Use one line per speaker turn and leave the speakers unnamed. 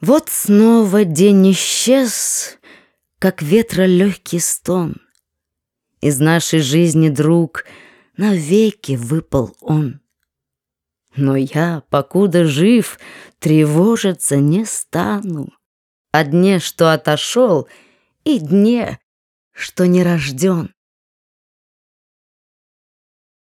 Вот снова день исчез, Как ветра легкий стон. Из нашей жизни, друг, Навеки выпал он. Но я, покуда жив, Тревожиться не стану О дне, что отошел, И дне, что не рожден.